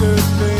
to be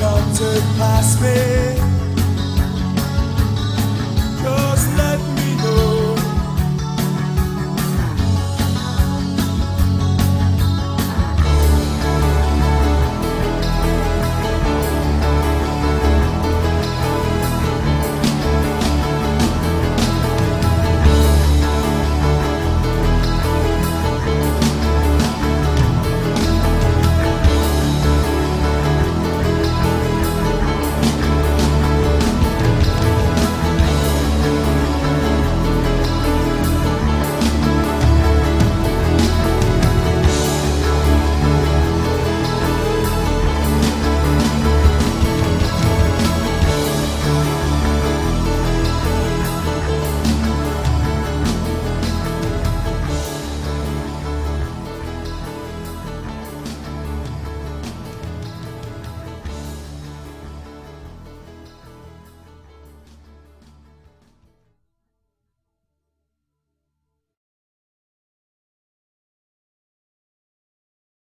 come to pass me.